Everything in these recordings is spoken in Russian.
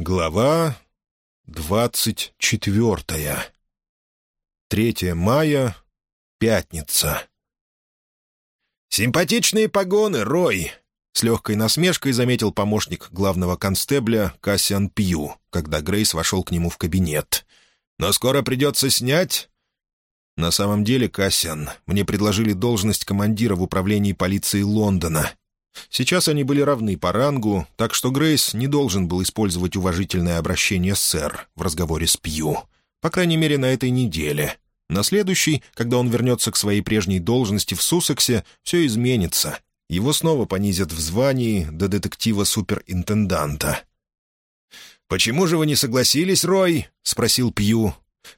Глава двадцать четвертая. 3 мая, пятница. «Симпатичные погоны, Рой!» — с легкой насмешкой заметил помощник главного констебля Кассиан Пью, когда Грейс вошел к нему в кабинет. «Но скоро придется снять?» «На самом деле, Кассиан, мне предложили должность командира в управлении полиции Лондона, Сейчас они были равны по рангу, так что Грейс не должен был использовать уважительное обращение «сэр» в разговоре с Пью. По крайней мере, на этой неделе. На следующий, когда он вернется к своей прежней должности в Суссексе, все изменится. Его снова понизят в звании до детектива-суперинтенданта. «Почему же вы не согласились, Рой?» — спросил Пью.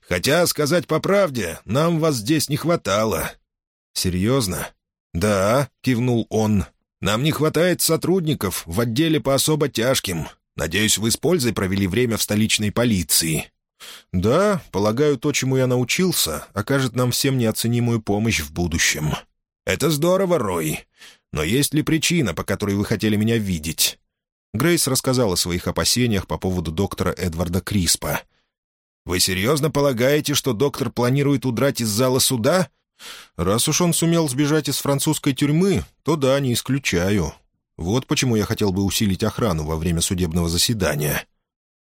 «Хотя, сказать по правде, нам вас здесь не хватало». «Серьезно?» «Да», — кивнул он, нам не хватает сотрудников в отделе по особо тяжким. Надеюсь, вы с пользой провели время в столичной полиции». «Да, полагаю, то, чему я научился, окажет нам всем неоценимую помощь в будущем». «Это здорово, Рой. Но есть ли причина, по которой вы хотели меня видеть?» Грейс рассказала о своих опасениях по поводу доктора Эдварда Криспа. «Вы серьезно полагаете, что доктор планирует удрать из зала суда?» Раз уж он сумел сбежать из французской тюрьмы, то да, не исключаю. Вот почему я хотел бы усилить охрану во время судебного заседания.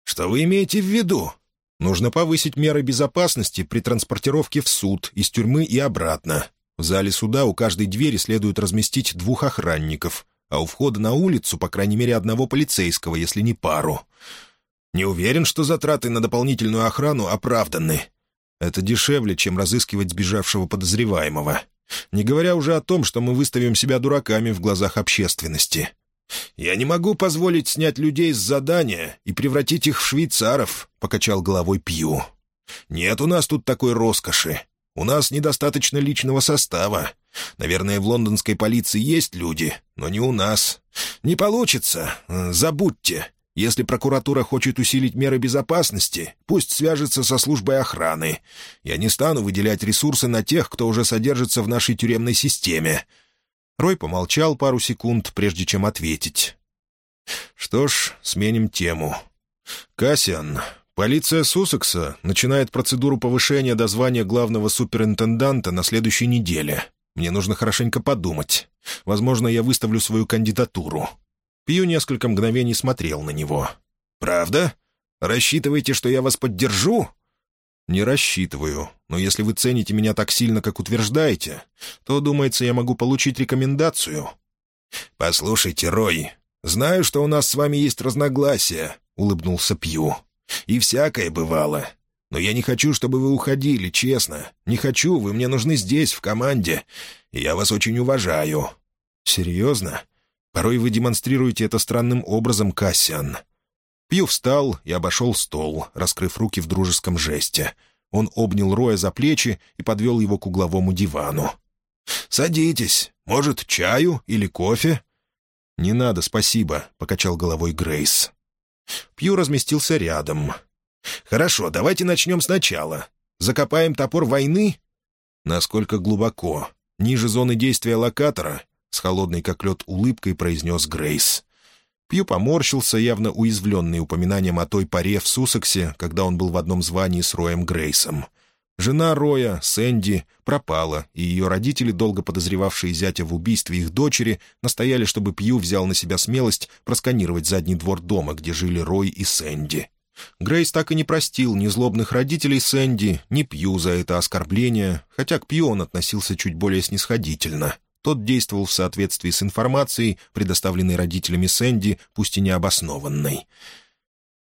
Что вы имеете в виду? Нужно повысить меры безопасности при транспортировке в суд, из тюрьмы и обратно. В зале суда у каждой двери следует разместить двух охранников, а у входа на улицу, по крайней мере, одного полицейского, если не пару. Не уверен, что затраты на дополнительную охрану оправданы. Это дешевле, чем разыскивать сбежавшего подозреваемого. Не говоря уже о том, что мы выставим себя дураками в глазах общественности. «Я не могу позволить снять людей с задания и превратить их в швейцаров», — покачал головой Пью. «Нет у нас тут такой роскоши. У нас недостаточно личного состава. Наверное, в лондонской полиции есть люди, но не у нас. Не получится. Забудьте. Если прокуратура хочет усилить меры безопасности, пусть свяжется со службой охраны. Я не стану выделять ресурсы на тех, кто уже содержится в нашей тюремной системе». Рой помолчал пару секунд, прежде чем ответить. «Что ж, сменим тему. Кассиан, полиция Суссекса начинает процедуру повышения до звания главного суперинтенданта на следующей неделе. Мне нужно хорошенько подумать. Возможно, я выставлю свою кандидатуру. Пью несколько мгновений смотрел на него. «Правда? Рассчитываете, что я вас поддержу?» «Не рассчитываю, но если вы цените меня так сильно, как утверждаете, то, думается, я могу получить рекомендацию». «Послушайте, Рой, знаю, что у нас с вами есть разногласия», — улыбнулся Пью. «И всякое бывало. Но я не хочу, чтобы вы уходили, честно. Не хочу, вы мне нужны здесь, в команде. И я вас очень уважаю». «Серьезно? Порой вы демонстрируете это странным образом, Кассиан». Пью встал и обошел стол, раскрыв руки в дружеском жесте. Он обнял Роя за плечи и подвел его к угловому дивану. «Садитесь. Может, чаю или кофе?» «Не надо, спасибо», — покачал головой Грейс. Пью разместился рядом. «Хорошо, давайте начнем сначала. Закопаем топор войны?» «Насколько глубоко? Ниже зоны действия локатора? — с холодной как лед улыбкой произнес Грейс. Пью поморщился, явно уязвленный упоминанием о той паре в Сусексе, когда он был в одном звании с Роем Грейсом. Жена Роя, Сэнди, пропала, и ее родители, долго подозревавшие зятя в убийстве их дочери, настояли, чтобы Пью взял на себя смелость просканировать задний двор дома, где жили Рой и Сэнди. Грейс так и не простил ни злобных родителей Сэнди, ни Пью за это оскорбление, хотя к Пью он относился чуть более снисходительно — тот действовал в соответствии с информацией, предоставленной родителями Сэнди, пусть и необоснованной.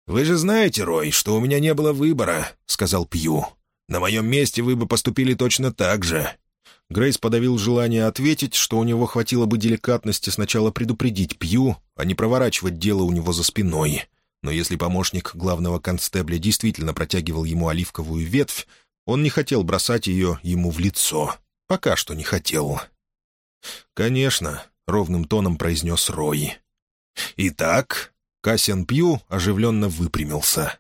«Вы же знаете, Рой, что у меня не было выбора», — сказал Пью. «На моем месте вы бы поступили точно так же». Грейс подавил желание ответить, что у него хватило бы деликатности сначала предупредить Пью, а не проворачивать дело у него за спиной. Но если помощник главного констебля действительно протягивал ему оливковую ветвь, он не хотел бросать ее ему в лицо. Пока что не хотел. «Конечно», — ровным тоном произнес Рой. «Итак», — Кассиан Пью оживленно выпрямился.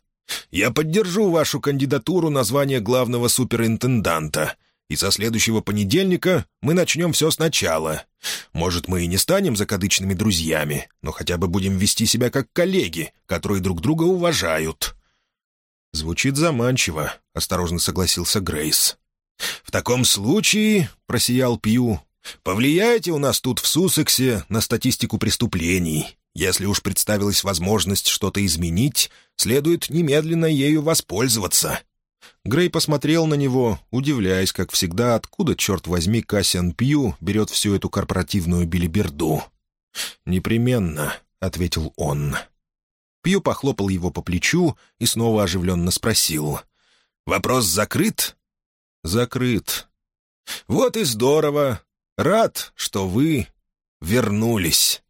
«Я поддержу вашу кандидатуру на звание главного суперинтенданта. и со следующего понедельника мы начнем все сначала. Может, мы и не станем закадычными друзьями, но хотя бы будем вести себя как коллеги, которые друг друга уважают». «Звучит заманчиво», — осторожно согласился Грейс. «В таком случае», — просиял Пью, — «повлияйте у нас тут в Суссексе на статистику преступлений. Если уж представилась возможность что-то изменить, следует немедленно ею воспользоваться». Грей посмотрел на него, удивляясь, как всегда, откуда, черт возьми, Кассиан Пью берет всю эту корпоративную билиберду. «Непременно», — ответил он. Пью похлопал его по плечу и снова оживленно спросил. «Вопрос закрыт?» «Закрыт». «Вот и здорово. Рад, что вы вернулись».